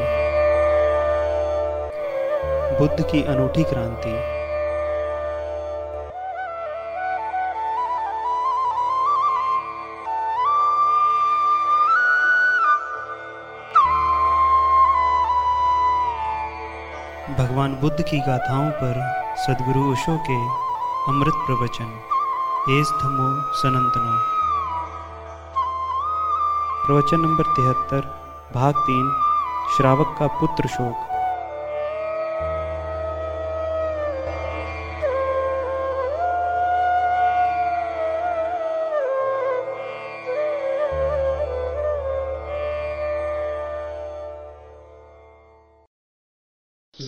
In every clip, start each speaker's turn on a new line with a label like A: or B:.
A: क्रांति। बुद्ध की अनूठी क्रांति। भगवान बुद्ध की गाथाओं पर सदगुरु ओशो के अमृत प्रवचन, एस धमो सनंतनो। प्रवचन नंबर तिहत्तर, भाग तीन श्रावक का पुत्र शोक।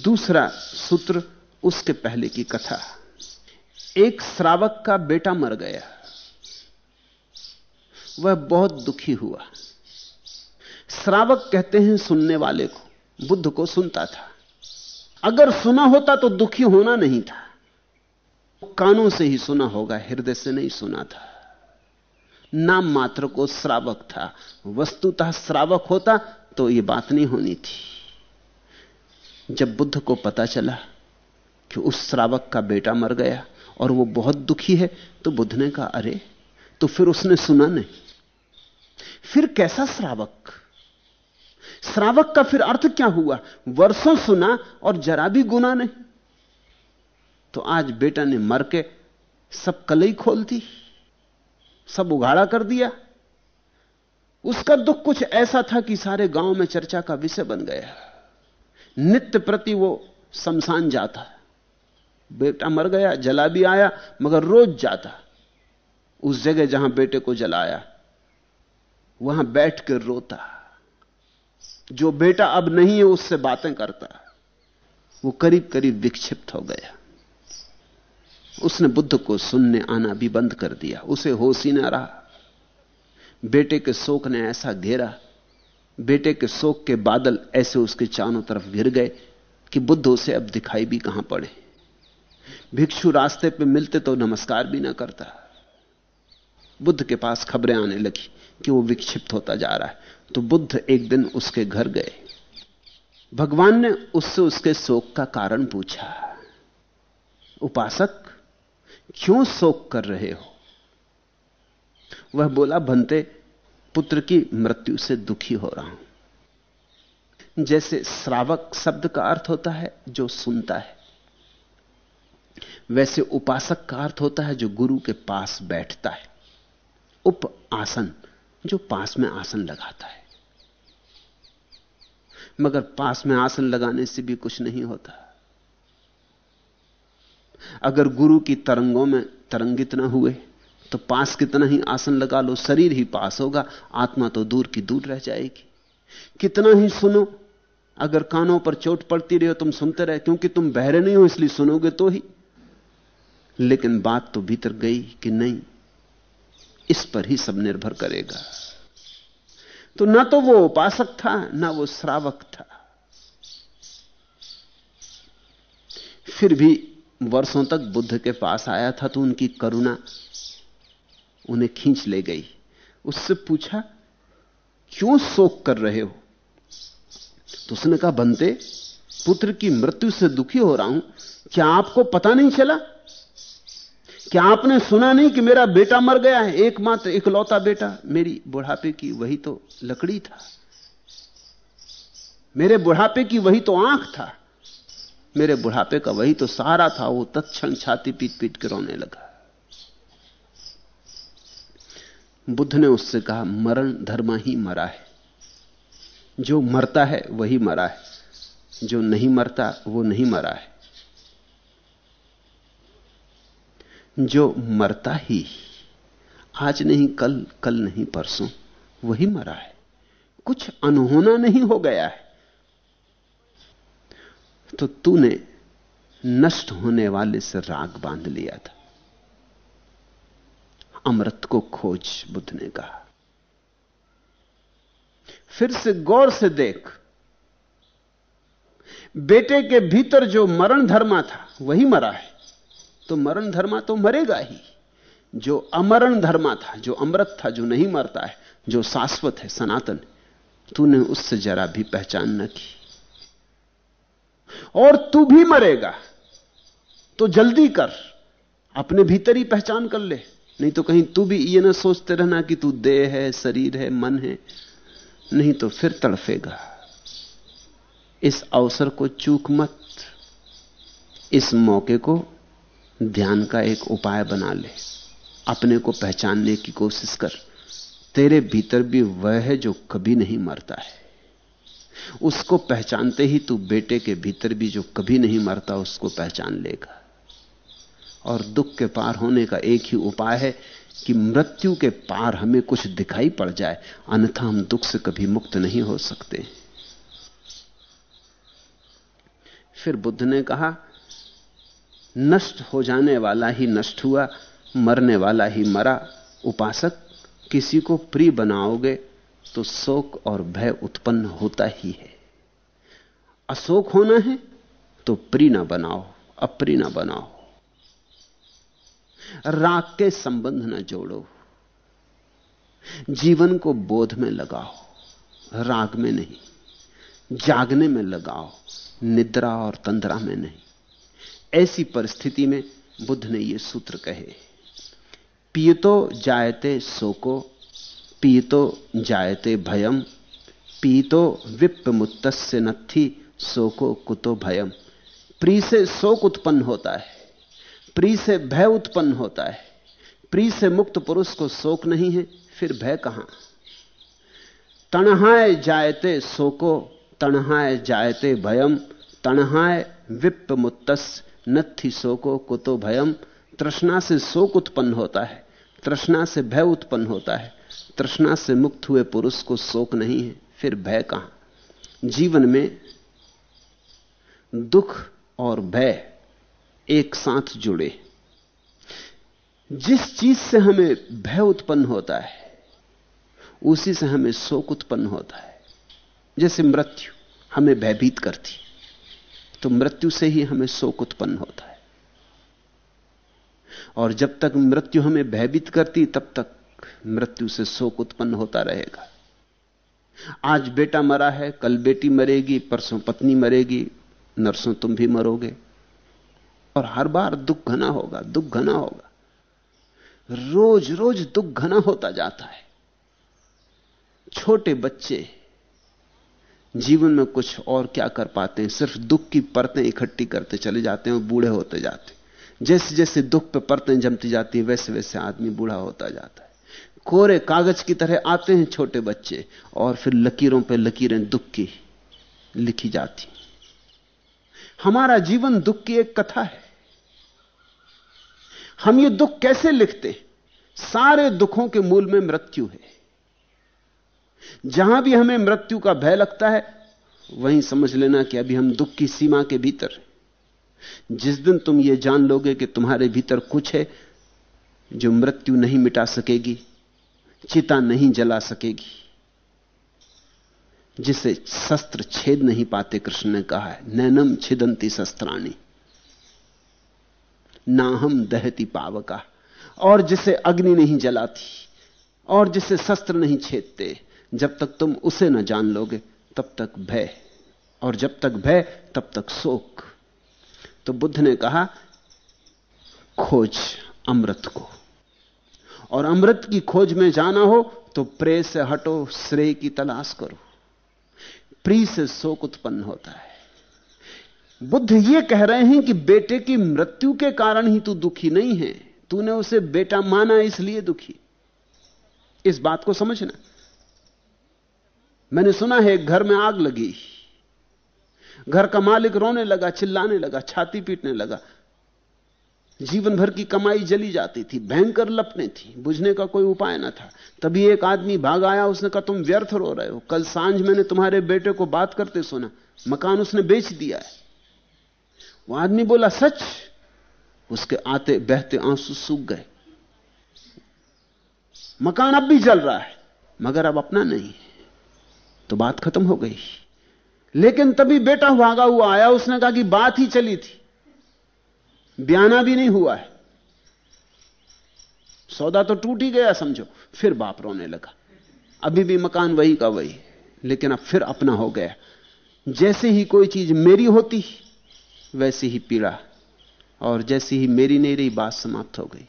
B: दूसरा सूत्र उसके पहले की कथा। एक श्रावक का बेटा मर गया। वह बहुत दुखी हुआ। श्रावक कहते हैं सुनने वाले को, बुद्ध को सुनता था। अगर सुना होता तो दुखी होना नहीं था। कानों से ही सुना होगा, हृदय से नहीं सुना था। नाम मात्र को श्रावक था। वस्तुतः श्रावक होता तो यह बात नहीं होनी थी। जब बुद्ध को पता चला कि उस श्रावक का बेटा मर गया और वो बहुत दुखी है तो बुद्ध ने कहा, अरे तो फिर उसने सुना नहीं। फिर कैसा श्रावक श्रावक का फिर अर्थ क्या हुआ? वर्षों सुना और जरा भी गुना नहीं। तो आज बेटा ने मर के सब कलई खोल दी, सब उघाड़ा कर दिया। उसका दुख कुछ ऐसा था कि सारे गाँव में चर्चा का विषय बन गया। नित्य प्रति वो शमशान जाता। बेटा मर गया, जला भी आया, मगर रोज जाता। उस जगह जहाँ बेटे को जलाया, वहाँ बैठ कर रोता। जो बेटा अब नहीं है, उससे बातें करता वो करीब करीब विक्षिप्त हो गया। उसने बुद्ध को सुनने आना भी बंद कर दिया। उसे होश ही ना रहा। बेटे के शोक ने ऐसा घेरा। बेटे के शोक के बादल ऐसे उसके चारों तरफ़ घिर गए कि बुद्ध उसे अब दिखाई भी कहाँ पड़े। भिक्षु रास्ते पे मिलते तो नमस्कार भी ना करता। बुद्ध के पास खबरें आने लगी कि वो विक्षिप्त होता जा रहा है। तो बुद्ध एक दिन उसके घर गए। भगवान ने उससे उसके शोक का कारण पूछा, उपासक, क्यों शोक कर रहे हो? वह बोला बनते पुत्र की मृत्यु से दुखी हो रहा हूँ। जैसे श्रावक शब्द का अर्थ होता है, जो सुनता है, वैसे उपासक का अर्थ होता है, जो गुरु के पास बैठता है। उप आसन जो पास में आसन लगाता है। मगर पास में आसन लगाने से भी कुछ नहीं होता। अगर गुरु की तरंगों में तरंगित ना हुए तो पास कितना ही आसन लगा लो, शरीर ही पास होगा, आत्मा तो दूर की दूर रह जाएगी। कितना ही सुनो, अगर कानों पर चोट पड़ती रही हो, तुम सुनते रहे, क्योंकि तुम बहरे नहीं हो, इसलिए सुनोगे तो ही। लेकिन बात तो भीतर गई कि नहीं? इस पर ही सब निर्भर करेगा। तो ना तो वो उपासक था, ना वो श्रावक था। फिर भी वर्षों तक बुद्ध के पास आया था तो उनकी करुणा उन्हें खींच ले गई। उससे पूछा, क्यों शोक कर रहे हो? तो उसने कहा बनते पुत्र की मृत्यु से दुखी हो रहा हूँ। क्या आपको पता नहीं चला? क्या आपने सुना नहीं कि मेरा बेटा मर गया है? एकमात्र इकलौता बेटा। मेरी बुढ़ापे की वही तो लकड़ी था। मेरे बुढ़ापे की वही तो आँख था। मेरे बुढ़ापे का वही तो सहारा था। वो तत्क्षण छाती पीट पीट के रोने लगा। बुद्ध ने उससे कहा, मरण धर्म ही मरा है। जो मरता है, वही मरा है। जो नहीं मरता, वो नहीं मरा है। जो मरता ही, आज नहीं, कल कल नहीं, परसों, वही मरा है। कुछ अनहोना नहीं हो गया है। तो तूने नष्ट होने वाले से राग बाँध लिया था। अमृत को खोज बुद्ध ने कहा। फिर से गौर से देख। बेटे के भीतर जो मरण धर्मा था, वही मरा है। तो मरण धर्मा तो मरेगा ही। जो अमरण धर्मा था, जो अमृत था, जो नहीं मरता है, जो शाश्वत है, सनातन, तूने उससे जरा भी पहचान न की। और तू भी मरेगा तो जल्दी कर, अपने भीतर ही पहचान कर ले। नहीं तो कहीं तू भी ये ना सोचते रहना कि तू देह है, शरीर है, मन है, नहीं तो फिर तड़फेगा। इस अवसर को चूक मत, इस मौके को ध्यान का एक उपाय बना ले। अपने को पहचानने की कोशिश कर। तेरे भीतर भी वह है जो कभी नहीं मरता है। उसको पहचानते ही तू बेटे के भीतर भी जो कभी नहीं मरता, उसको पहचान लेगा। और दुख के पार होने का एक ही उपाय है कि मृत्यु के पार हमें कुछ दिखाई पड़ जाए। अन्यथा हम दुख से कभी मुक्त नहीं हो सकते। फिर बुद्ध ने कहा नष्ट हो जाने वाला ही नष्ट हुआ, मरने वाला ही मरा। उपासक, किसी को प्रिय बनाओगे तो शोक और भय उत्पन्न होता ही है। अशोक होना है तो प्रिय ना बनाओ, अप्रिय ना बनाओ। राग के संबंध ना जोड़ो। जीवन को बोध में लगाओ, राग में नहीं, जागने में लगाओ, निद्रा और तंद्रा में नहीं। ऐसी परिस्थिति में बुद्ध ने यह सूत्र कहे, पियतो जायते शोको पीतो जायते भयम पीतो विप्प मुत्तस्य नथी शोको कुतो भयम। प्री से शोक उत्पन्न होता है, प्री से भय उत्पन्न होता है, प्री से मुक्त पुरुष को शोक नहीं है, फिर भय कहाँ? तणहाय जायते शोको तणहाय जायते भयम तणहाय विप्प नथी शोको कुतो भयम। तृष्णा से शोक उत्पन्न होता है। तृष्णा से भय उत्पन्न होता है। तृष्णा से मुक्त हुए पुरुष को शोक नहीं है। फिर भय कहाँ? जीवन में दुख और भय एक साथ जुड़े। जिस चीज़ से हमें भय उत्पन्न होता है, उसी से हमें शोक उत्पन्न होता है। जैसे मृत्यु हमें भयभीत करती तो मृत्यु से ही हमें शोक उत्पन्न होता है। और जब तक मृत्यु हमें भयभीत करती, तब तक मृत्यु से शोक उत्पन्न होता रहेगा। आज बेटा मरा है, कल बेटी मरेगी, परसों पत्नी मरेगी, नरसों तुम भी मरोगे। और हर बार दुख घना होगा, दुख घना होगा। रोज रोज दुख घना होता जाता है। छोटे बच्चे जीवन में कुछ और क्या कर पाते हैं? सिर्फ़ दुख की परतें इकट्ठी करते चले जाते हैं और बूढ़े होते जाते हैं। जैसे जैसे दुख पे परतें जमती जाती है वैसे वैसे आदमी बूढ़ा होता जाता है। कोरे कागज़ की तरह आते हैं छोटे बच्चे और फिर लकीरों पे लकीरें दुख की लिखी जाती हमारा जीवन दुख की एक कथा है। हम ये दुख कैसे लिखते सारे दुखों के मूल में मृत्यु है। जहाँ भी हमें मृत्यु का भय लगता है, वहीं समझ लेना कि अभी हम दुख की सीमा के भीतर जिस दिन तुम यह जान लोगे कि तुम्हारे भीतर कुछ है जो मृत्यु नहीं मिटा सकेगी, चिता नहीं जला सकेगी, जिसे शस्त्र छेद नहीं पाते, कृष्ण ने कहा है, नैनम छिदंती शस्त्राणी ना हम दहती पावका, और जिसे अग्नि नहीं जलाती, और जिसे शस्त्र नहीं छेदते जब तक तुम उसे न जान लोगे, तब तक भय। और जब तक भय, तब तक शोक। तो बुद्ध ने कहा, खोज अमृत को। और अमृत की खोज में जाना हो तो प्रे से हटो, श्रेय की तलाश करो। प्री से शोक उत्पन्न होता है। बुद्ध यह कह रहे हैं कि बेटे की मृत्यु के कारण ही तू दुखी नहीं है। तूने उसे बेटा माना, इसलिए दुखी। इस बात को समझना। मैंने सुना है घर में आग लगी। घर का मालिक रोने लगा, चिल्लाने लगा, छाती पीटने लगा। जीवन भर की कमाई जली जाती थी, भयंकर लपने थी, बुझने का कोई उपाय ना था। तभी एक आदमी भाग आया, उसने कहा, तुम व्यर्थ रो रहे हो। कल साँझ मैंने तुम्हारे बेटे को बात करते सुना। मकान उसने बेच दिया है। वो आदमी बोला, सच? उसके आते बहते आँसू सूख गए। मकान अब भी जल रहा है, मगर अब अपना नहीं तो बात खत्म हो गई। लेकिन तभी बेटा भागा हुआ आया, उसने कहा कि बात ही चली थी। बयाना भी नहीं हुआ है। सौदा तो टूट ही गया, समझो। फिर बाप रोने लगा। अभी भी मकान वही का वही, लेकिन अब फिर अपना हो गया। जैसे ही कोई चीज़ मेरी होती, वैसी ही पीड़ा, और जैसी ही मेरी नहीं रही, बात समाप्त हो गई।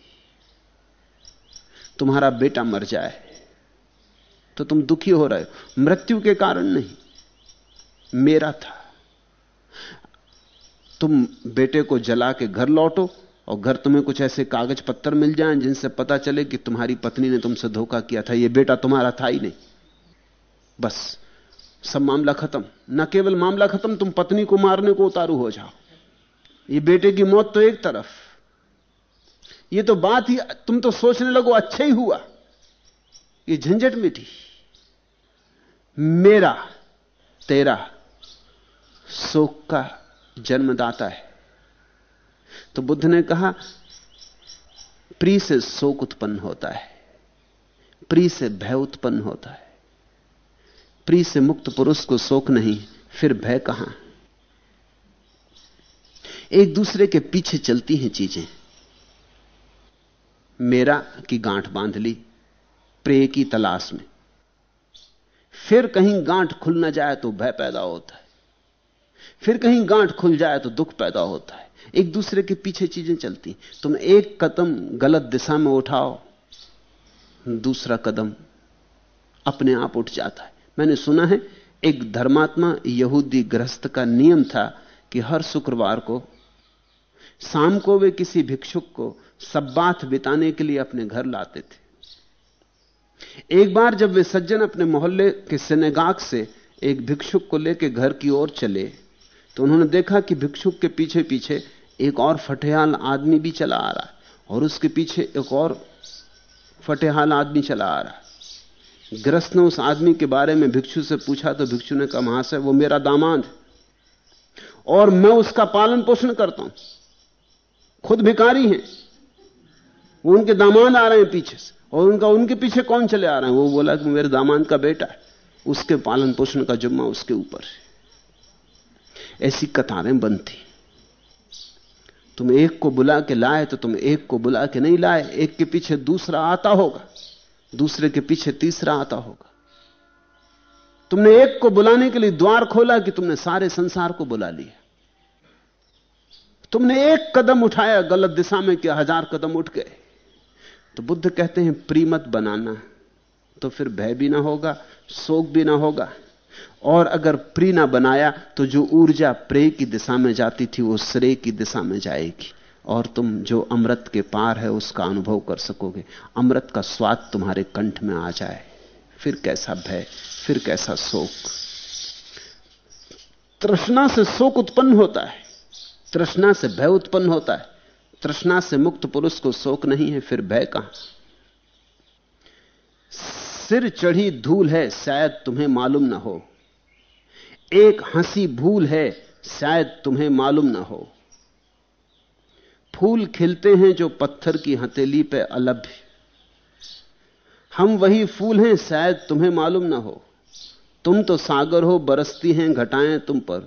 B: तुम्हारा बेटा मर जाए। तो तुम दुखी हो रहे हो। मृत्यु के कारण नहीं। मेरा था। तुम बेटे को जला के घर लौटो और घर तुम्हें कुछ ऐसे कागज़ पत्तर मिल जाएँ जिनसे पता चले कि तुम्हारी पत्नी ने तुमसे धोखा किया था। यह बेटा तुम्हारा था ही नहीं। बस, सब मामला खत्म। न केवल मामला खत्म, तुम पत्नी को मारने को उतारू हो जाओ। ये बेटे की मौत तो एक तरफ़। ये तो बात ही, तुम तो सोचने लगो अच्छा ही हुआ। ये झंझट मिटी मेरा, तेरा, शोक का जन्मदाता है। तो बुद्ध ने कहा, प्री से शोक उत्पन्न होता है, प्री से भय उत्पन्न होता है। प्री से मुक्त पुरुष को शोक नहीं, फिर भय कहाँ? एक दूसरे के पीछे चलती हैं चीज़ें। मेरा की गांठ बाँध ली, प्रे की तलाश में। फिर कहीं गांठ खुल ना जाए तो भय पैदा होता है। फिर कहीं गांठ खुल जाए तो दुख पैदा होता है। एक दूसरे के पीछे चीज़ें चलती तुम एक कदम गलत दिशा में उठाओ, दूसरा कदम अपने आप उठ जाता है। मैंने सुना है, एक धर्मात्मा यहूदी गृहस्थ का नियम था कि हर शुक्रवार को, शाम को वे किसी भिक्षुक को सब्बाथ बिताने के लिए अपने घर लाते थे। एक बार जब वे सज्जन अपने मोहल्ले के सिनेगाग से एक भिक्षुक को लेकर घर की ओर चले तो उन्होंने देखा कि भिक्षुक के पीछे पीछे एक और फटेहाल आदमी भी चला आ रहा है और उसके पीछे एक और फटेहाल आदमी चला आ रहा है। ग्रस्त ने उस आदमी के बारे में भिक्षु से पूछा तो भिक्षु ने कहा, महाशय, वो मेरा दामाद और मैं उसका पालन पोषण करता हूँ। खुद भिकारी हैं। वो उनके दामाद आ रहे हैं पीछे से। और उनका, उनके पीछे कौन चले आ रहे हैं? वो बोला कि मेरे दामाद का बेटा है। उसके पालन पोषण का जुम्मा उसके ऊपर है। ऐसी कतारें बनती। तुम एक को बुला के लाए तो तुम एक को बुला के नहीं लाए। एक के पीछे दूसरा आता होगा। दूसरे के पीछे तीसरा आता होगा। तुमने एक को बुलाने के लिए द्वार खोला कि तुमने सारे संसार को बुला लिया। तुमने एक कदम उठाया, गलत दिशा में कि हज़ार कदम उठ गए। तो बुद्ध कहते हैं प्रीमत बनाना। तो फिर भय भी ना होगा, शोक भी ना होगा। और अगर प्री ना बनाया तो जो ऊर्जा प्रे की दिशा में जाती थी, वो श्रेय की दिशा में जाएगी। और तुम जो अमृत के पार है, उसका अनुभव कर सकोगे। अमृत का स्वाद तुम्हारे कंठ में आ जाए। फिर कैसा भय, फिर कैसा शोक। तृष्णा से शोक उत्पन्न होता है। तृष्णा से भय उत्पन्न होता है। तृष्णा से मुक्त पुरुष को शोक नहीं है, फिर भय कहाँ सिर चढ़ी धूल है, शायद तुम्हें मालूम ना हो। एक हँसी भूल है, शायद तुम्हें मालूम ना हो। फूल खिलते हैं जो पत्थर की हथेली पे अलभ्य हम वही फूल हैं, शायद तुम्हें मालूम ना हो। तुम तो सागर हो, बरसती हैं घटाएँ तुम पर।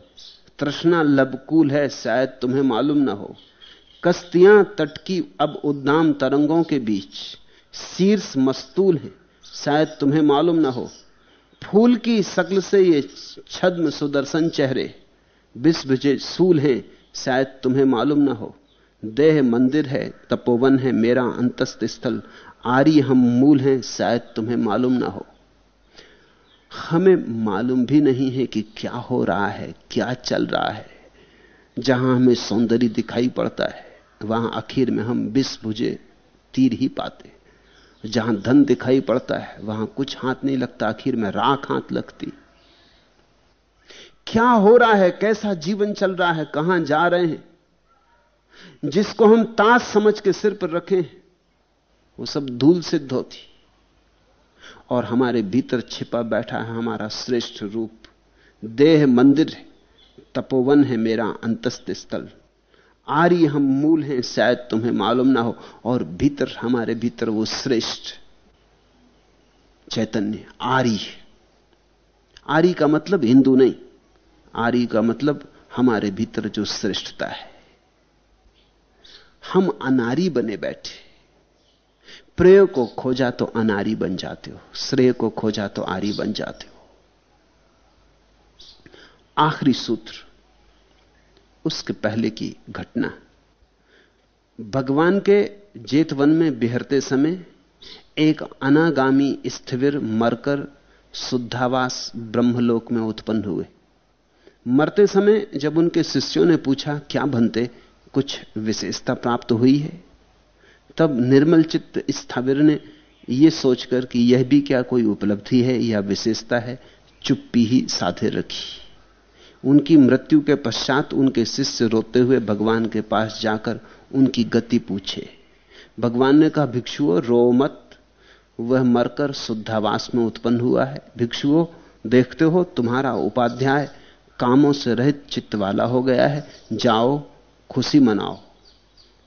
B: तृष्णा लबकूल है, शायद तुम्हें मालूम ना हो। कश्तियाँ तट की अब उद्दाम तरंगों के बीच। शीर्ष मस्तूल है। शायद तुम्हें मालूम ना हो। फूल की शक्ल से ये छद्म सुदर्शन चेहरे। विश्वजे सूल हैं। शायद तुम्हें मालूम ना हो। देह मंदिर है। तपोवन है। मेरा अंतस्त स्थल। आर्य हम मूल हैं। शायद तुम्हें मालूम ना हो। हमें मालूम भी नहीं है कि क्या हो रहा है, क्या चल रहा है। जहाँ हमें सौंदर्य दिखाई पड़ता है। वहाँ आखिर में हम विष भुजे तीर ही पाते। जहाँ धन दिखाई पड़ता है, वहाँ कुछ हाथ नहीं लगता, आखिर में राख हाथ लगती। क्या हो रहा है? कैसा जीवन चल रहा है? कहाँ जा रहे हैं? जिसको हम ताश समझ के सिर पर रखें, वो सब धूल सिद्ध होती। और हमारे भीतर छिपा बैठा है हमारा श्रेष्ठ रूप। देह मंदिर है, तपोवन है मेरा अंतस्थ स्थल। आर्य हम मूल हैं, शायद तुम्हें मालूम ना हो, और भीतर, हमारे भीतर वो श्रेष्ठ चैतन्य आर्य आर्य का मतलब हिंदू नहीं, आर्य का मतलब हमारे भीतर जो श्रेष्ठता है। हम अनारी बने बैठे प्रेय को खोजा तो अनारी बन जाते हो, श्रेय को खोजा तो आरी बन जाते हो। आखिरी सूत्र उसके पहले की घटना। भगवान के जेतवन में बिहरते समय एक अनागामी स्थिविर मरकर शुद्धावास ब्रह्मलोक में उत्पन्न हुए। मरते समय जब उनके शिष्यों ने पूछा, क्या बनते? कुछ विशेषता प्राप्त हुई है? तब निर्मल चित्त स्थाविर ने यह सोचकर कि यह भी क्या कोई उपलब्धि है या विशेषता है, चुप्पी ही साधे रखी। उनकी मृत्यु के पश्चात उनके शिष्य रोते हुए भगवान के पास जाकर उनकी गति पूछे। भगवान ने कहा, भिक्षुओं, रो मत। वह मरकर शुद्धावास में उत्पन्न हुआ है। भिक्षुओं, देखते हो, तुम्हारा उपाध्याय कामों से रहित चित्त वाला हो गया है। जाओ, खुशी मनाओ।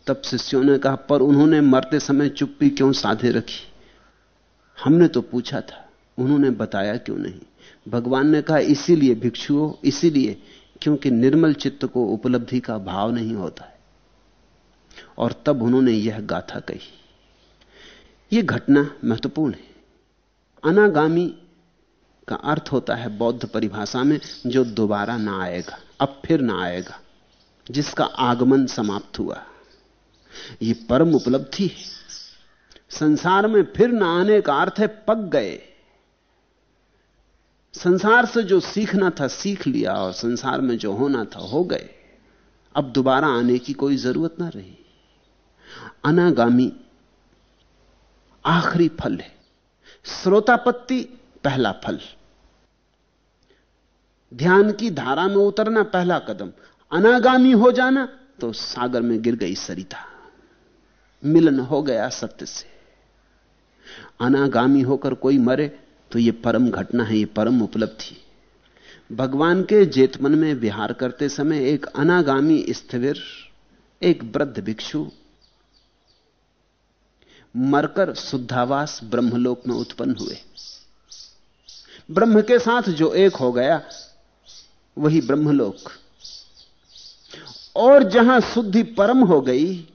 B: तब शिष्यों ने कहा, पर उन्होंने मरते समय चुप्पी क्यों साधे रखी? हमने तो पूछा था, उन्होंने बताया क्यों नहीं? भगवान ने कहा, इसीलिए भिक्षुओं, इसीलिए क्योंकि निर्मल चित्त को उपलब्धि का भाव नहीं होता है। और तब उन्होंने यह गाथा कही। यह घटना महत्वपूर्ण है। अनागामी का अर्थ होता है बौद्ध परिभाषा में, जो दोबारा ना आएगा, अब फिर ना आएगा, जिसका आगमन समाप्त हुआ। यह परम उपलब्धि है। संसार में फिर ना आने का अर्थ है, पक गए। संसार से जो सीखना था, सीख लिया और संसार में जो होना था, हो गए। अब दोबारा आने की कोई ज़रूरत ना रही। अनागामी आखिरी फल है। श्रोतापत्ति पहला फल। ध्यान की धारा में उतरना पहला कदम। अनागामी हो जाना तो सागर में गिर गई सरिता। मिलन हो गया सत्य से। अनागामी होकर कोई मरे तो यह परम घटना है यह परम उपलब्धि। भगवान के जेतमन में विहार करते समय एक अनागामी स्थिर, एक वृद्ध भिक्षु, मरकर शुद्धावास ब्रह्मलोक में उत्पन्न हुए। ब्रह्म के साथ जो एक हो गया, वही ब्रह्मलोक। और जहाँ शुद्धि परम हो गई,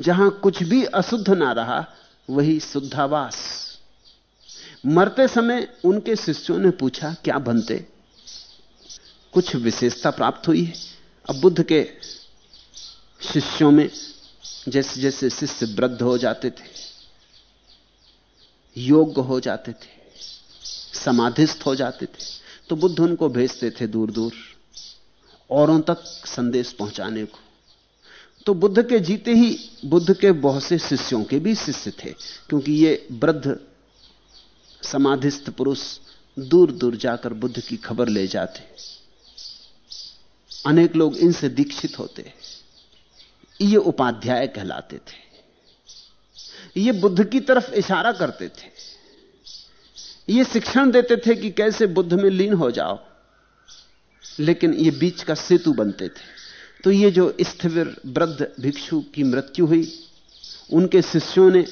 B: जहाँ कुछ भी अशुद्ध ना रहा, वही शुद्धावास। मरते समय उनके शिष्यों ने पूछा, क्या बनते? कुछ विशेषता प्राप्त हुई है? अब बुद्ध के शिष्यों में जैसे जैसे शिष्य वृद्ध हो जाते थे, योग्य हो जाते थे, समाधिस्थ हो जाते थे तो बुद्ध उनको भेजते थे दूर दूर औरों तक संदेश पहुँचाने को। तो बुद्ध के जीते ही बुद्ध के बहुत से शिष्यों के भी शिष्य थे, क्योंकि ये वृद्ध समाधिस्थ पुरुष दूर दूर जाकर बुद्ध की खबर ले जाते। अनेक लोग इनसे दीक्षित होते। ये उपाध्याय कहलाते थे। ये बुद्ध की तरफ़ इशारा करते थे। ये शिक्षण देते थे कि कैसे बुद्ध में लीन हो जाओ। लेकिन ये बीच का सेतु बनते थे। तो ये जो स्थिर वृद्ध भिक्षु की मृत्यु हुई, उनके शिष्यों ने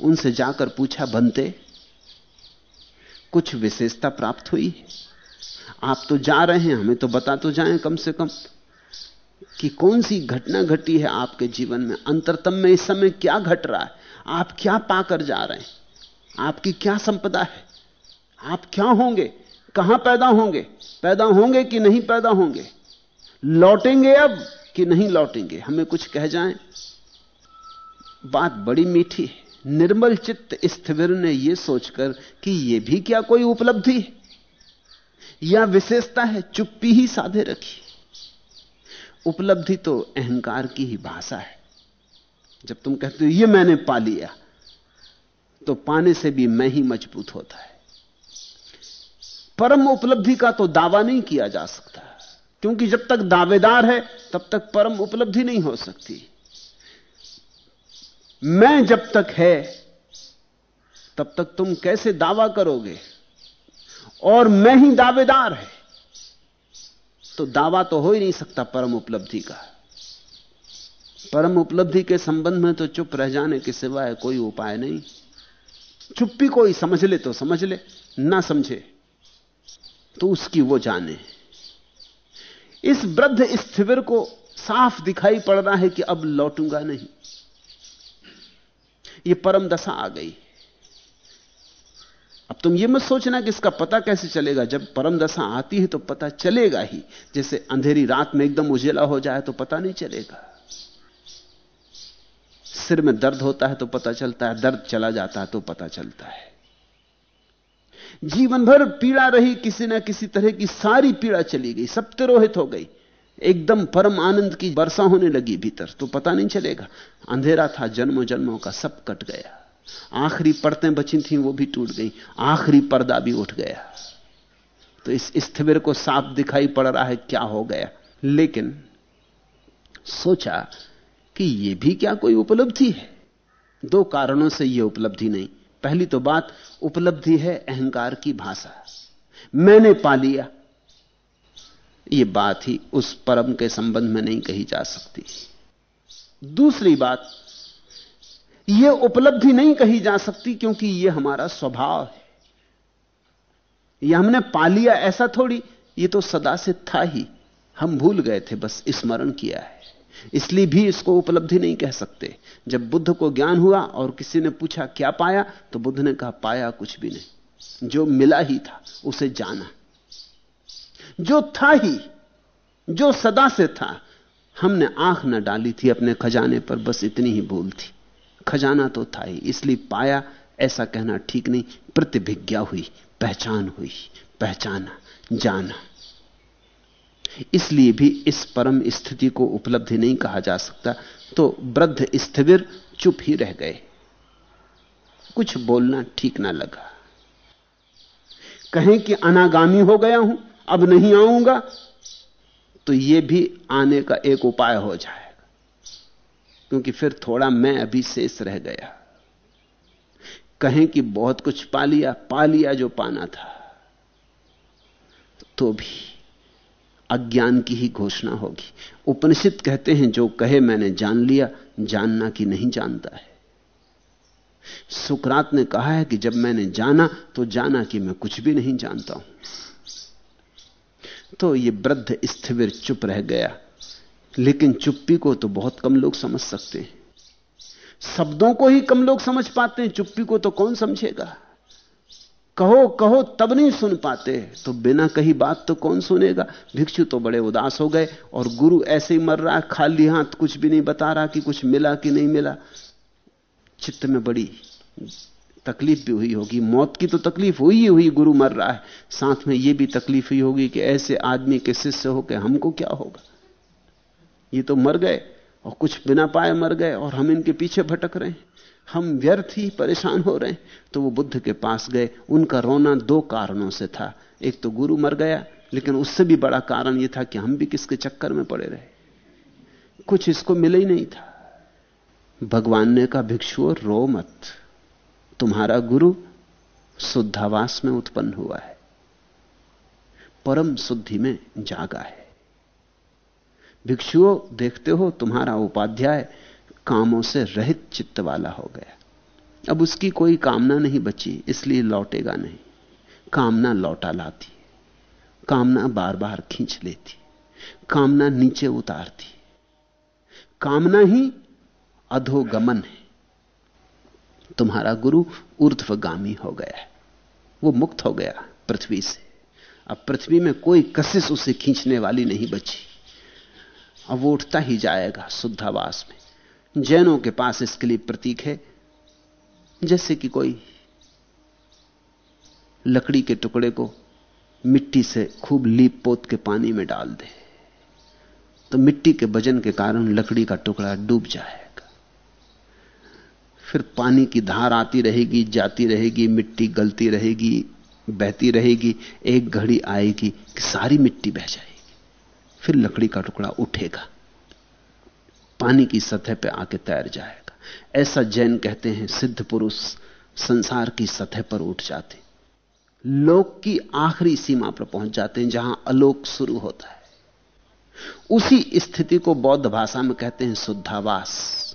B: उनसे जाकर पूछा, बनते? कुछ विशेषता प्राप्त हुई है। आप तो जा रहे हैं, हमें तो बता तो जाएँ कम से कम कि कौन सी घटना घटी है आपके जीवन में? अंतरतम में इस समय क्या घट रहा है? आप क्या पाकर जा रहे हैं? आपकी क्या संपदा है? आप क्या होंगे? कहाँ पैदा होंगे? पैदा होंगे कि नहीं पैदा होंगे? लौटेंगे अब कि नहीं लौटेंगे? हमें कुछ कह जाएँ। बात बड़ी मीठी है। निर्मल चित्त स्थिर ने यह सोचकर कि यह भी क्या कोई उपलब्धि या विशेषता है, चुप्पी ही साधे रखी। उपलब्धि तो अहंकार की ही भाषा है। जब तुम कहते हो यह मैंने पा लिया तो पाने से भी मैं ही मज़बूत होता है। परम उपलब्धि का तो दावा नहीं किया जा सकता। क्योंकि जब तक दावेदार है, तब तक परम उपलब्धि नहीं हो सकती। मैं जब तक है, तब तक तुम कैसे दावा करोगे? और मैं ही दावेदार है। तो दावा तो हो ही नहीं सकता परम उपलब्धि का। परम उपलब्धि के संबंध में तो चुप रह जाने के सिवाय कोई उपाय नहीं। चुप्पी कोई समझ ले तो समझ ले, ना समझे तो उसकी वो जाने। इस वृद्ध स्थिविर को साफ़ दिखाई पड़ रहा है कि अब लौटूँगा नहीं। ये परम दशा आ गई। अब तुम ये मत सोचना कि इसका पता कैसे चलेगा। जब परम दशा आती है तो पता चलेगा ही। जैसे अंधेरी रात में एकदम उजेला हो जाए तो पता नहीं चलेगा। सिर में दर्द होता है तो पता चलता है। दर्द चला जाता है तो पता चलता है। जीवन भर पीड़ा रही किसी ना किसी तरह की सारी पीड़ा चली गई। सब तिरोहित हो गई। एकदम परम आनंद की वर्षा होने लगी भीतर तो पता नहीं चलेगा। अंधेरा था जन्मों जन्मों का सब कट गया। आखिरी परतें बची थी, वो भी टूट गई। आखिरी पर्दा भी उठ गया। तो इस स्थिविर को साफ़ दिखाई पड़ रहा है क्या हो गया। लेकिन सोचा कि यह भी क्या कोई उपलब्धि है? दो कारणों से यह उपलब्धि नहीं। पहली तो बात, उपलब्धि है अहंकार की भाषा। मैंने पा लिया। यह बात ही उस परम के संबंध में नहीं कही जा सकती। दूसरी बात यह उपलब्धि नहीं कही जा सकती क्योंकि यह हमारा स्वभाव है। यह हमने पा लिया ऐसा थोड़ी यह तो सदा से था ही। हम भूल गए थे, बस स्मरण किया है। इसलिए भी इसको उपलब्धि नहीं कह सकते। जब बुद्ध को ज्ञान हुआ और किसी ने पूछा, क्या पाया? तो बुद्ध ने कहा, पाया कुछ भी नहीं। जो मिला ही था, उसे जाना। जो था ही, जो सदा से था, हमने आँख न डाली थी अपने खजाने पर, बस इतनी ही भूल थी। खजाना तो था ही, इसलिए पाया, ऐसा कहना ठीक नहीं, प्रतिभिज्ञा हुई, पहचान हुई, पहचाना, जाना। इसलिए भी इस परम स्थिति को उपलब्धि नहीं कहा जा सकता तो वृद्ध स्थिविर चुप ही रह गए। कुछ बोलना ठीक ना लगा। कहें कि अनागामी हो गया हूँ अब नहीं आऊँगा तो यह भी आने का एक उपाय हो जाएगा। क्योंकि फिर थोड़ा मैं अभी शेष रह गया। कहें कि बहुत कुछ पा लिया पा लिया जो पाना था तो भी अज्ञान की ही घोषणा होगी। उपनिषद कहते हैं, जो कहे मैंने जान लिया, जानना कि नहीं जानता है। सुकरात ने कहा है कि जब मैंने जाना तो जाना कि मैं कुछ भी नहीं जानता हूँ। तो यह वृद्ध स्थिविर चुप रह गया। लेकिन चुप्पी को तो बहुत कम लोग समझ सकते हैं। शब्दों को ही कम लोग समझ पाते हैं। चुप्पी को तो कौन समझेगा? कहो कहो, तब नहीं सुन पाते। तो बिना कही बात तो कौन सुनेगा? भिक्षु तो बड़े उदास हो गए और गुरु ऐसे ही मर रहा, खाली हाथ कुछ भी नहीं बता रहा कि कुछ मिला कि नहीं मिला। चित्त में बड़ी तकलीफ़ भी हुई होगी। मौत की तो तकलीफ़ हुई ही हुई, गुरु मर रहा है। साथ में यह भी तकलीफ़ हुई होगी कि ऐसे आदमी के शिष्य होकर हमको क्या होगा? ये तो मर गए और कुछ बिना पाए मर गए और हम इनके पीछे भटक रहे हैं। हम व्यर्थ ही परेशान हो रहे हैं। तो वो बुद्ध के पास गए। उनका रोना दो कारणों से था। एक तो गुरु मर गया, लेकिन उससे भी बड़ा कारण यह था कि हम भी किसके चक्कर में पड़े रहे। कुछ इसको मिले ही नहीं था। भगवान ने कहा भिक्षु रो मत। तुम्हारा गुरु शुद्धावास में उत्पन्न हुआ है। परम शुद्धि में जागा है। भिक्षुओं, देखते हो, तुम्हारा उपाध्याय कामों से रहित चित्त वाला हो गया। अब उसकी कोई कामना नहीं बची, इसलिए लौटेगा नहीं। कामना लौटा लाती कामना बार बार खींच लेती कामना नीचे उतारती कामना ही अधोगमन है। तुम्हारा गुरु ऊर्ध्वगामी हो गया है। वो मुक्त हो गया पृथ्वी से। अब पृथ्वी में कोई कशिश उसे खींचने वाली नहीं बची। अब वो उठता ही जाएगा शुद्धावास में। जैनों के पास इसके लिए प्रतीक है। जैसे कि कोई लकड़ी के टुकड़े को मिट्टी से खूब लीप पोत के पानी में डाल दे तो मिट्टी के वज़न के कारण लकड़ी का टुकड़ा डूब जाएगा फिर पानी की धार आती रहेगी, जाती रहेगी, मिट्टी गलती रहेगी, बहती रहेगी, एक घड़ी आएगी कि सारी मिट्टी बह जाएगी। फिर लकड़ी का टुकड़ा उठेगा। पानी की सतह पर आके तैर जाएगा। ऐसा जैन कहते हैं, सिद्ध पुरुष संसार की सतह पर उठ जाते। लोक की आखिरी सीमा पर पहुँच जाते हैं, जहाँ अलोक शुरू होता है। उसी स्थिति को बौद्ध भाषा में कहते हैं शुद्धावास।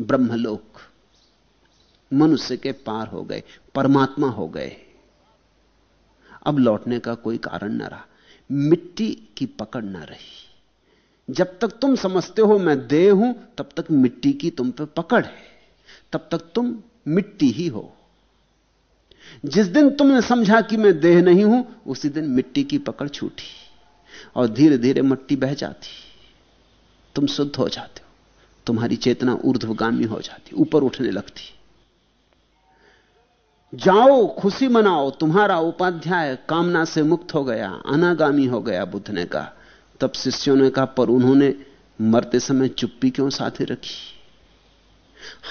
B: ब्रह्मलोक, मनुष्य के पार हो गए, परमात्मा हो गए। अब लौटने का कोई कारण न रहा। मिट्टी की पकड़ न रही। जब तक तुम समझते हो मैं देह हूँ, तब तक मिट्टी की तुम पे पकड़ है। तब तक तुम मिट्टी ही हो। जिस दिन तुमने समझा कि मैं देह नहीं हूँ, उसी दिन मिट्टी की पकड़ छूटी और धीरे धीरे मिट्टी बह जाती। तुम शुद्ध हो जाते हो। तुम्हारी चेतना ऊर्ध्वगामी हो जाती, ऊपर उठने लगती। जाओ, खुशी मनाओ, तुम्हारा उपाध्याय कामना से मुक्त हो गया, अनागामी हो गया बुद्ध ने कहा। तब शिष्यों ने कहा, पर उन्होंने मरते समय चुप्पी क्यों साथे रखी?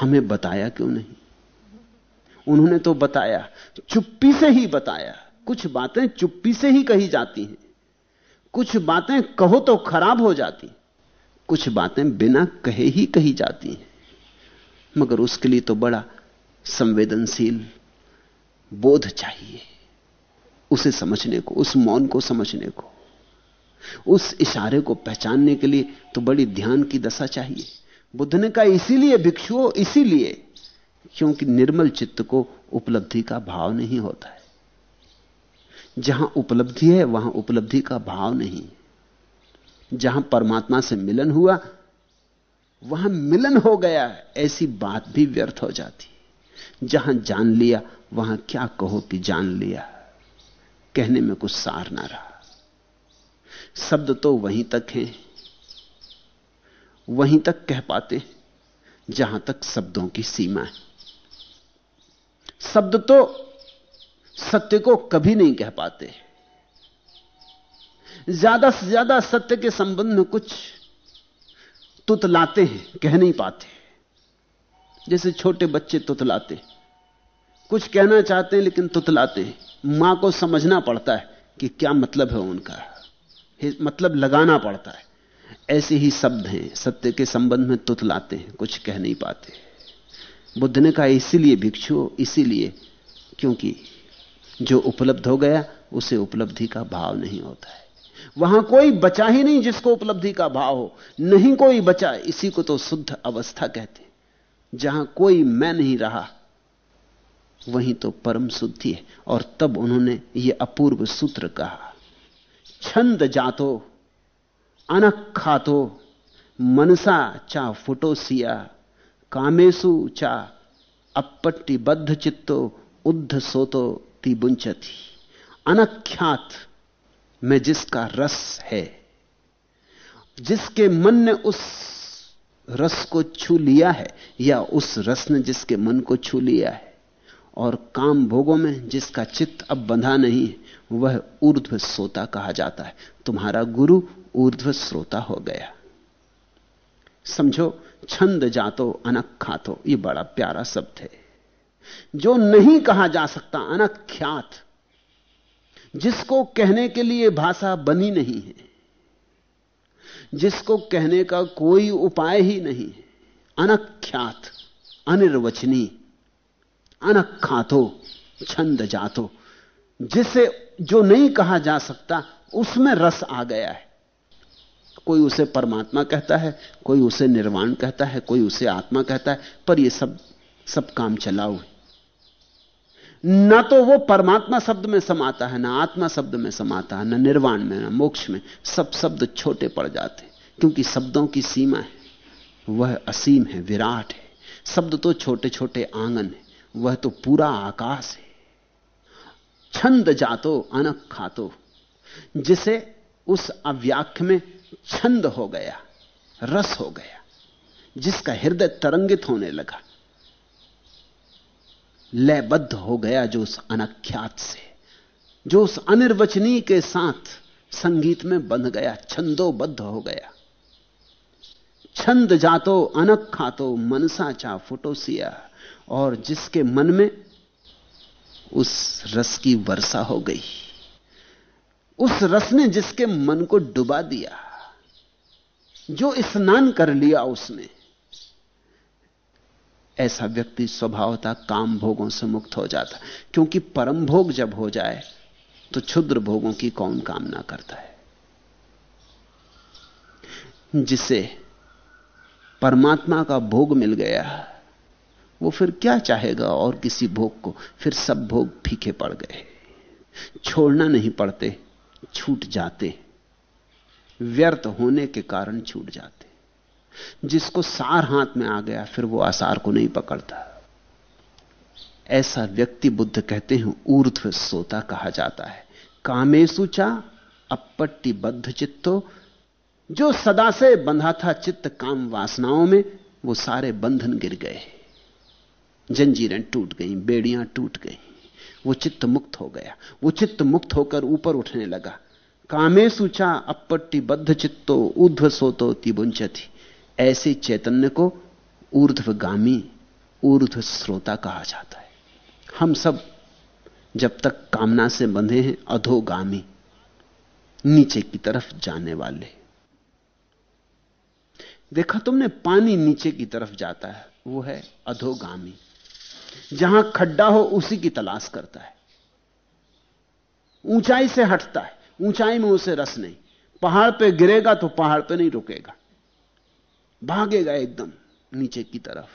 B: हमें बताया क्यों नहीं? उन्होंने तो बताया, चुप्पी से ही बताया। कुछ बातें चुप्पी से ही कही जाती हैं। कुछ बातें कहो तो खराब हो जाती। कुछ बातें बिना कहे ही कही जाती हैं। मगर उसके लिए तो बड़ा संवेदनशील बोध चाहिए उसे समझने को, उस मौन को समझने को, उस इशारे को पहचानने के लिए तो बड़ी ध्यान की दशा चाहिए। बुद्ध ने कहा, इसीलिए भिक्षुओं इसीलिए, क्योंकि निर्मल चित्त को उपलब्धि का भाव नहीं होता है। जहाँ उपलब्धि है, वहाँ उपलब्धि का भाव नहीं जहाँ परमात्मा से मिलन हुआ, वहाँ मिलन हो गया, ऐसी बात भी व्यर्थ हो जाती। जहाँ जान लिया, वहाँ क्या कहो कि जान लिया। कहने में कुछ सार ना रहा। शब्द तो वहीं तक हैं, वहीं तक कह पाते जहाँ तक शब्दों की सीमा है। शब्द तो सत्य को कभी नहीं कह पाते। ज़्यादा से ज़्यादा सत्य के संबंध में कुछ तुतलाते हैं, कह नहीं पाते। जैसे छोटे बच्चे तुतलाते कुछ कहना चाहते हैं, लेकिन तुतलाते हैं। माँ को समझना पड़ता है कि क्या मतलब है उनका। मतलब लगाना पड़ता है। ऐसे ही शब्द हैं, सत्य के संबंध में तुतलाते हैं, कुछ कह नहीं पाते। बुद्ध ने कहा, इसीलिए भिक्षु, इसीलिए, क्योंकि जो उपलब्ध हो गया, उसे उपलब्धि का भाव नहीं होता है। वहाँ कोई बचा ही नहीं जिसको उपलब्धि का भाव हो। नहीं कोई बचा, इसी को तो शुद्ध अवस्था कहते जहाँ कोई मैं नहीं रहा, वहीं तो परम शुद्धि है। और तब उन्होंने यह अपूर्व सूत्र कहा, छंद जातो अनख खातो मनसा चा फुटोसिया कामेशु चा अपट्टिबद्ध चित्तो उद्ध सोतो ती बुंचती अनख्यात में जिसका रस है, जिसके मन ने उस रस को छू लिया है, या उस रस ने जिसके मन को छू लिया है, और काम भोगों में जिसका चित्त अब बंधा नहीं है, वह ऊर्ध्व सोता कहा जाता है। तुम्हारा गुरु ऊर्ध्व श्रोता हो गया। समझो, छंद जातो अनक खातो, ये बड़ा प्यारा शब्द है। जो नहीं कहा जा सकता अनख्यात जिसको कहने के लिए भाषा बनी नहीं है, जिसको कहने का कोई उपाय ही नहीं अनख्यात अनिर्वचनी अनखातो, छंद जातो, जिसे जो नहीं कहा जा सकता, उसमें रस आ गया है। कोई उसे परमात्मा कहता है, कोई उसे निर्वाण कहता है, कोई उसे आत्मा कहता है, पर यह सब सब काम चलाओ है। ना तो वो परमात्मा शब्द में समाता है, ना आत्मा शब्द में समाता है, ना निर्वाण में, ना मोक्ष में। सब शब्द छोटे पड़ जाते क्योंकि शब्दों की सीमा है। वह असीम है, विराट है। शब्द तो छोटे छोटे आँगन है, वह तो पूरा आकाश है। छंद जातो अनक खातो, जिसे उस अव्याख्य में छंद हो गया, रस हो गया, जिसका हृदय तरंगित होने लगा। लयबद्ध हो गया जो उस अनख्यात से, जो उस अनिर्वचनीय के साथ संगीत में बंध गया, छंदोबद्ध हो गया। छंद जातो अनक खातो, मनसा चा फुटोसिया और जिसके मन में उस रस की वर्षा हो गई, उस रस ने जिसके मन को डुबा दिया, जो स्नान कर लिया उसने ऐसा व्यक्ति स्वभावता काम भोगों से मुक्त हो जाता क्योंकि परम भोग जब हो जाए तो क्षुद्र भोगों की कौन कामना करता है? जिसे परमात्मा का भोग मिल गया, वो फिर क्या चाहेगा और किसी भोग को? फिर सब भोग फीके पड़ गए। छोड़ना नहीं पड़ते, छूट जाते। व्यर्थ होने के कारण छूट जाते। जिसको सार हाथ में आ गया, फिर वो आसार को नहीं पकड़ता। ऐसा व्यक्ति बुद्ध कहते हैं, ऊर्ध्व सोता कहा जाता है। कामेशुचा अपट्टी बद्ध चित्तो। जो सदा से बंधा था चित्त काम वासनाओं में, वो सारे बंधन गिर गए। जंजीरें टूट गईं, बेड़ियाँ टूट गईं। वो चित्त मुक्त हो गया। वो चित्त मुक्त होकर ऊपर उठने लगा। कामेशुचा अपट्टी बद्ध चित्तो, ऊर्ध्व सोतो तिबुंचती। ऐसे चैतन्य को ऊर्ध्वगामी ऊर्ध्व श्रोता कहा जाता है। हम सब जब तक कामना से बंधे हैं, अधोगामी, नीचे की तरफ़ जाने वाले देखा तुमने, पानी नीचे की तरफ़ जाता है, वो है अधोगामी। जहाँ खड्डा हो, उसी की तलाश करता है। ऊंचाई से हटता है, ऊंचाई में उसे रस नहीं। पहाड़ पे गिरेगा तो पहाड़ पे नहीं रुकेगा। भागेगा एकदम नीचे की तरफ़।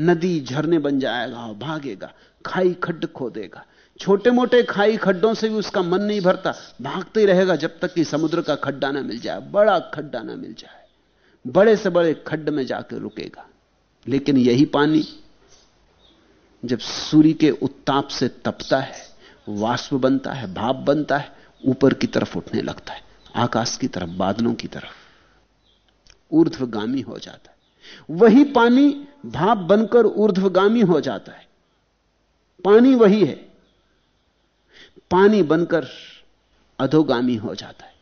B: नदी झरने बन जाएगा और भागेगा, खाई खड्ड खोदेगा। छोटे मोटे खाई खड्डों से भी उसका मन नहीं भरता, भागते ही रहेगा जब तक कि समुद्र का खड्डा ना मिल जाए, बड़ा खड्डा ना मिल जाए। बड़े से बड़े खड्ड में जाकर रुकेगा। लेकिन यही पानी जब सूर्य के उत्ताप से तपता है, वाष्प बनता है, भाप बनता है, ऊपर की तरफ़ उठने लगता है, आकाश की तरफ़, बादलों की तरफ़। ऊर्ध्वगामी हो जाता है। वही पानी भाप बनकर ऊर्ध्वगामी हो जाता है। पानी वही है। पानी बनकर अधोगामी हो जाता है।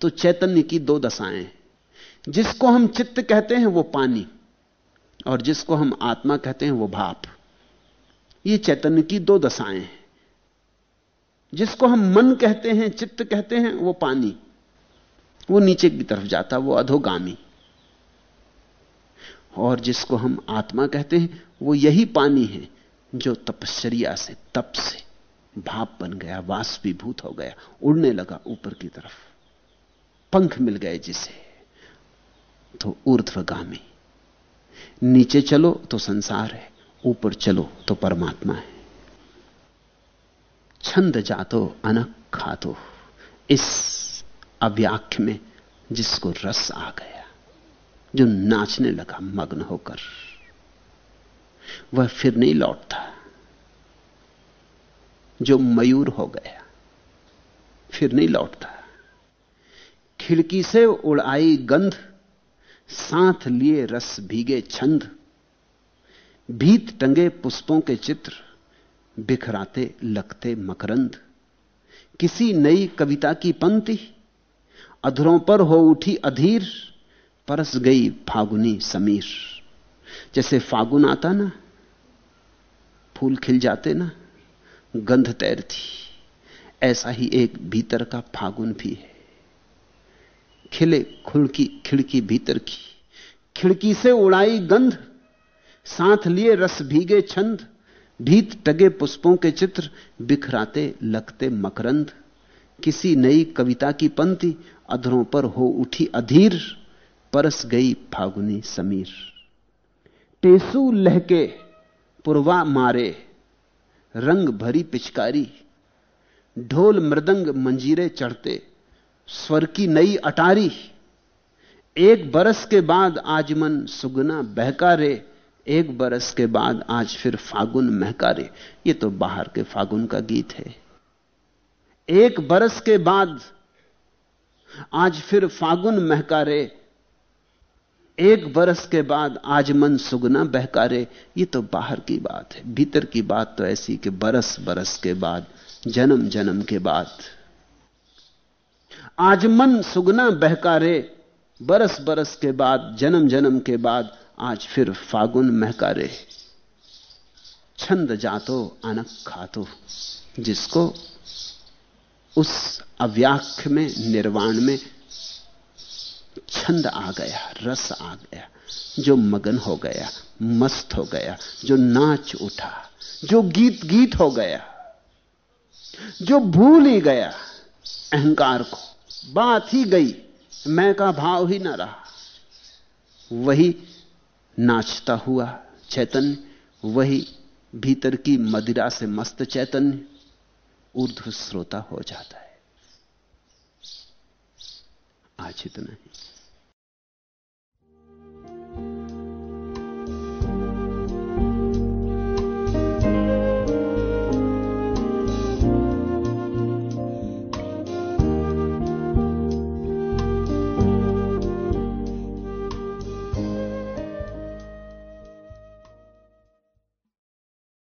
B: तो चैतन्य की दो दशाएँ हैं। जिसको हम चित्त कहते हैं वो पानी, और जिसको हम आत्मा कहते हैं वो भाप। ये चैतन्य की दो दशाएँ हैं। जिसको हम मन कहते हैं, चित्त कहते हैं वो पानी। वो नीचे की तरफ़ जाता वो अधोगामी। और जिसको हम आत्मा कहते हैं, वो यही पानी है जो तपश्चर्या से, तप से भाप बन गया, वाष्पीभूत हो गया, उड़ने लगा ऊपर की तरफ़। पंख मिल गए जिसे। तो ऊर्ध्वगामी। नीचे चलो तो संसार है, ऊपर चलो तो परमात्मा है। छंद जातो अनक खातो। इस अव्याख्य में जिसको रस आ गया। जो नाचने लगा, मग्न होकर। वह फिर नहीं लौटता। जो मयूर हो गया, फिर नहीं लौटता। खिड़की से उड़ाई गंध, साथ लिए रस भीगे छंद। भीत टंगे पुष्पों के चित्र, बिखराते लगते मकरंद। किसी नई कविता की पंक्ति, अधरों पर हो उठी अधीर। परस गई फागुनी समीर। जैसे फागुन आता ना, फूल खिल जाते ना, गंध तैरती। ऐसा ही एक भीतर का फागुन भी है। खिले खुलकी खिड़की भीतर की। खिड़की से उड़ाई गंध, साथ लिए रस भीगे छंद। भीत टगे पुष्पों के चित्र, बिखराते लगते मकरंद। किसी नई कविता की पंक्ति अधरों पर हो उठी अधीर। परस गई फागुनी समीर। टेसू लहके पुरवा मारे, रंग भरी पिचकारी, ढोल मृदंग मंजीरे चढ़ते, स्वर की नई अटारी। एक बरस के बाद आज मन सुगना बहकारे एक बरस के बाद आज फिर फागुन महकारे ये तो बाहर के फागुन का गीत है। एक बरस के बाद आज फिर फागुन महकारे एक बरस के बाद आज मन सुगना, बहकारे, ये तो बाहर की बात है। भीतर की बात तो ऐसी कि बरस बरस के बाद, जन्म जन्म के बाद। आज मन सुगना, बहकारे, बरस बरस के बाद, जन्म जन्म के बाद, आज फिर फागुन महकारे। छंद जातो अनक खातो। जिसको उस अव्याख्य में, निर्वाण में छंद आ गया, रस आ गया, जो मगन हो गया, मस्त हो गया, जो नाच उठा, जो गीत गीत हो गया, जो भूल ही गया, अहंकार को, बात ही गई, मैं का भाव ही ना रहा। वही नाचता हुआ चैतन्य, वही भीतर की मदिरा से मस्त चैतन्य, ऊर्ध्व श्रोता हो जाता है। आज इतना ही